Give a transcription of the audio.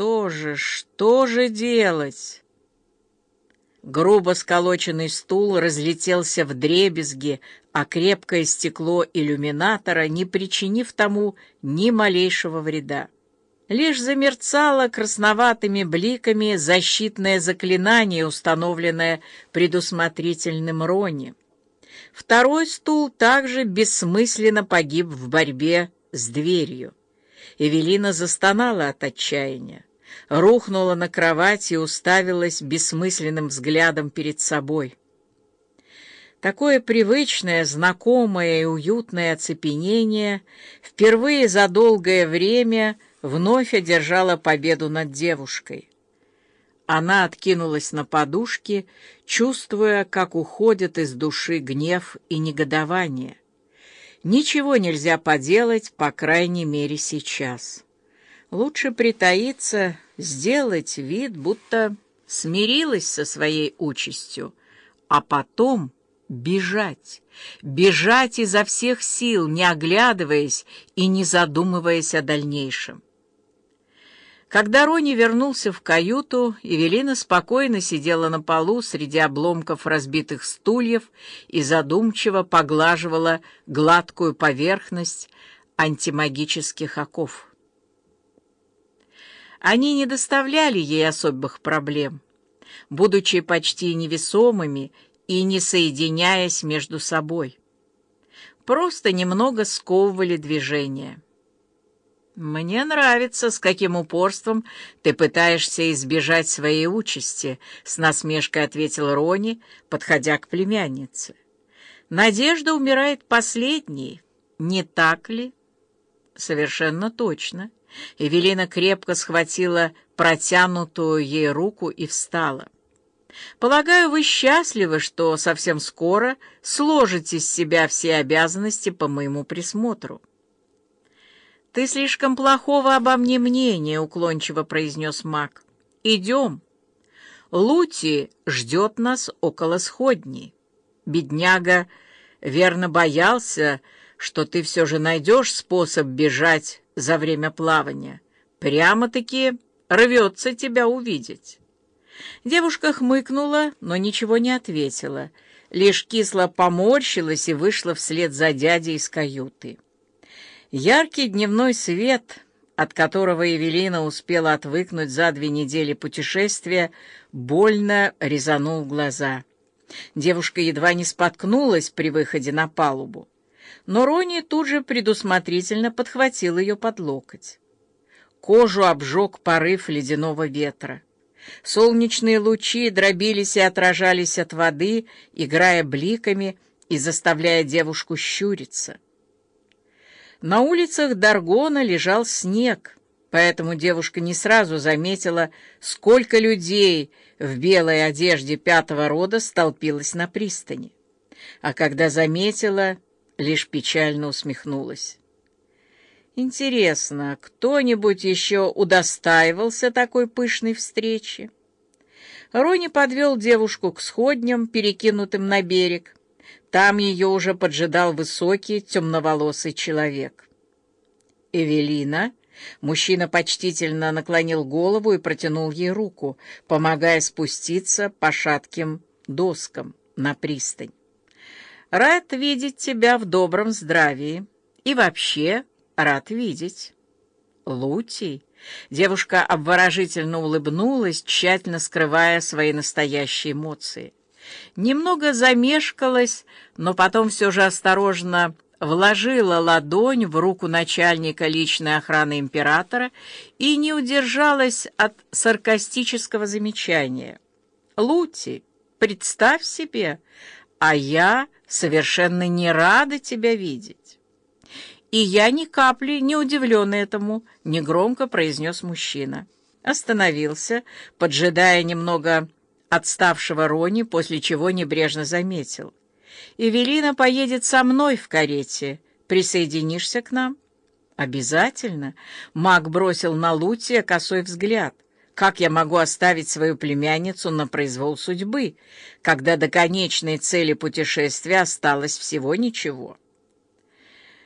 что же, что же делать? Грубо сколоченный стул разлетелся в дребезги, а крепкое стекло иллюминатора, не причинив тому ни малейшего вреда. Лишь замерцало красноватыми бликами защитное заклинание, установленное предусмотрительным Рони. Второй стул также бессмысленно погиб в борьбе с дверью. Эвелина застонала от отчаяния, рухнула на кровать и уставилась бессмысленным взглядом перед собой. Такое привычное, знакомое и уютное оцепенение впервые за долгое время вновь одержало победу над девушкой. Она откинулась на подушки, чувствуя, как уходят из души гнев и негодование. Ничего нельзя поделать, по крайней мере, сейчас. Лучше притаиться, сделать вид, будто смирилась со своей участью, а потом бежать, бежать изо всех сил, не оглядываясь и не задумываясь о дальнейшем. Когда Рони вернулся в каюту, Эвелина спокойно сидела на полу среди обломков разбитых стульев и задумчиво поглаживала гладкую поверхность антимагических оков. Они не доставляли ей особых проблем, будучи почти невесомыми и не соединяясь между собой. Просто немного сковывали движение. «Мне нравится, с каким упорством ты пытаешься избежать своей участи», — с насмешкой ответил Рони, подходя к племяннице. «Надежда умирает последней, не так ли?» «Совершенно точно». Эвелина крепко схватила протянутую ей руку и встала. «Полагаю, вы счастливы, что совсем скоро сложите с себя все обязанности по моему присмотру». «Ты слишком плохого обо мне мнения», — уклончиво произнес маг. «Идем. Лути ждет нас около сходней. Бедняга верно боялся, что ты все же найдешь способ бежать за время плавания. Прямо-таки рвется тебя увидеть». Девушка хмыкнула, но ничего не ответила, лишь кисло поморщилась и вышла вслед за дядей из каюты. Яркий дневной свет, от которого Евелина успела отвыкнуть за две недели путешествия, больно резанул глаза. Девушка едва не споткнулась при выходе на палубу, но Рони тут же предусмотрительно подхватил ее под локоть. Кожу обжег порыв ледяного ветра. Солнечные лучи дробились и отражались от воды, играя бликами и заставляя девушку щуриться. На улицах Даргона лежал снег, поэтому девушка не сразу заметила, сколько людей в белой одежде пятого рода столпилось на пристани. А когда заметила, лишь печально усмехнулась. Интересно, кто-нибудь еще удостаивался такой пышной встречи? Рони подвел девушку к сходням, перекинутым на берег, там ее уже поджидал высокий, темноволосый человек. «Эвелина?» Мужчина почтительно наклонил голову и протянул ей руку, помогая спуститься по шатким доскам на пристань. «Рад видеть тебя в добром здравии. И вообще рад видеть». «Лутий?» Девушка обворожительно улыбнулась, тщательно скрывая свои настоящие эмоции немного замешкалась, но потом все же осторожно вложила ладонь в руку начальника личной охраны императора и не удержалась от саркастического замечания. «Лути, представь себе, а я совершенно не рада тебя видеть». «И я ни капли не удивлен этому», — негромко произнес мужчина. Остановился, поджидая немного отставшего Рони, после чего небрежно заметил. «Эвелина поедет со мной в карете. Присоединишься к нам?» «Обязательно!» Маг бросил на Лутия косой взгляд. «Как я могу оставить свою племянницу на произвол судьбы, когда до конечной цели путешествия осталось всего ничего?»